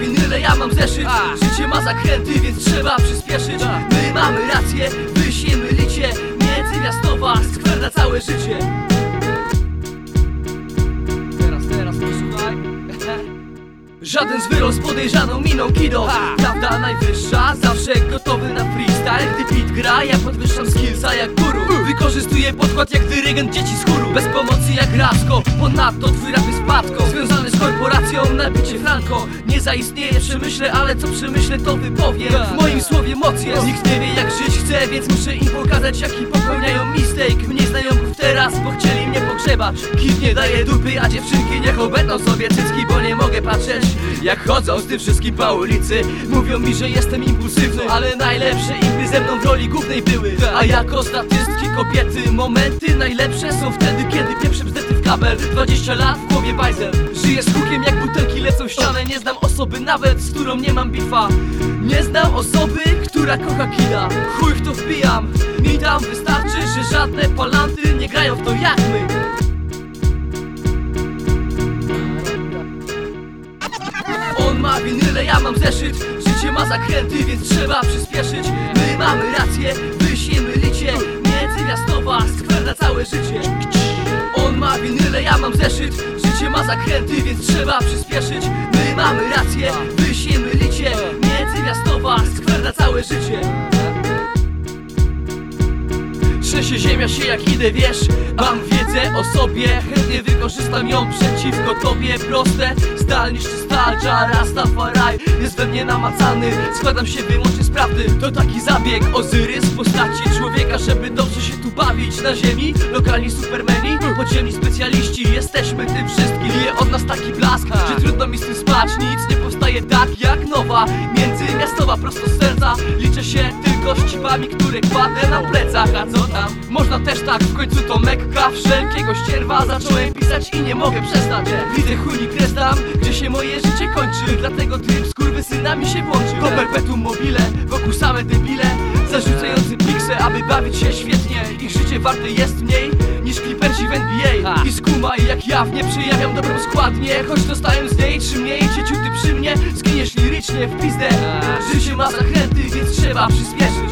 winyle, ja mam zeszyt. Życie ma zakręty, więc trzeba przyspieszyć. My mamy rację, wy się mylicie. Międzymiastowa skwer na całe życie. Teraz, teraz posłuchaj. Żaden z wyrost podejrzaną miną kido. Prawda najwyższa, zawsze gotowy na freestyle. Gdy beat gra, ja podwyższam skillsa jak guru. Wykorzystuję podkład jak dyrygent dzieci z chóru. Bez pomocy jak Rasko, ponadto twój rap jest spadką Związany z korporacją na bicie franko zaistnieje przemyślę, ale co przemyślę to wypowiem. W moim słowie moc jest, nikt nie wie jak żyć chce Więc muszę im pokazać jaki popełniają mistake. Mnie znajomków teraz, bo chcieli mnie pogrzebać. Kit nie daje dupy, a dziewczynki niech obetną sobie cycki Bo nie mogę patrzeć jak chodzą z tym wszystkim po ulicy. Mówią mi, że jestem impulsywny Ale najlepsze impy ze mną w roli głównej były. A jako statystki kobiety Momenty najlepsze są wtedy, kiedy pierwsze bzdety w kabel. 20 lat w głowie bajzel. Żyję z hukiem jak butelki lecą w ścianę. Nie znam osoby nawet, z którą nie mam bifa Nie znam osoby, która kocha kida Chuj w to wbijam. Mi tam wystarczy, że żadne palanty w to On ma winyle, ja mam zeszyt. Życie ma zakręty, więc trzeba przyspieszyć. My mamy rację, wy się mylicie. Międzymiastowa skwer na całe życie. On ma winyle, ja mam zeszyt. Życie ma zakręty, więc trzeba przyspieszyć. My mamy rację, wy się mylicie. Międzymiastowa skwer na całe życie Trzęsie ziemia się jak idę, wiesz? Mam wiedzę o sobie Chętnie wykorzystam ją przeciwko tobie. Proste, stal niż stal Rastafari jest we mnie namacany. Składam się wyłącznie z prawdy To taki zabieg. Ozyrys w postaci człowieka Żeby dobrze się tu bawić. Na ziemi Lokalni supermeni, podziemni specjaliści. Jesteśmy tym wszystkim Lije od nas taki blask, że trudno mi z tym spać. Nic nie powstaje tak jak nowa Międzymiastowa prosto z serca. Liczę się tylko ścipami, które kładę na plecach A co tam? Można też tak, w końcu to mekka. Wszelkiego ścierwa zacząłem pisać i nie mogę przestać. Widzę chujnik kres tam, gdzie się moje życie kończy. Dlatego tryb z synami się włączył To perpetuum mobile, wokół same debile. Zarzucający pikse, aby bawić się świetnie. Ich życie warte jest mniej niż klipersi w NBA I skumaj jak ja w nie przejawiam dobrą składnie. Choć dostałem z niej trzy mniej cieciuty przy mnie Zginiesz lirycznie w pizdę. Życie ma zakręty, więc trzeba przyspieszyć.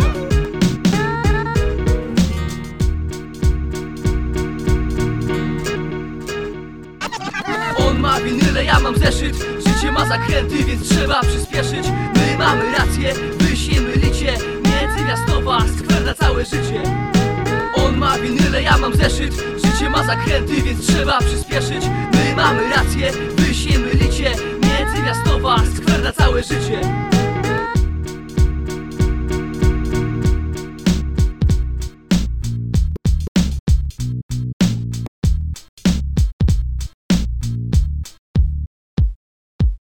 On ma winyle, ja mam zeszyt. Życie ma zakręty, więc trzeba przyspieszyć. My mamy rację, wy się mylicie. Międzymiastowa skwer na całe życie mam zeszyt. Życie ma zakręty, więc trzeba przyspieszyć. My mamy rację, wy się mylicie. Międzymiastowa skwer na całe życie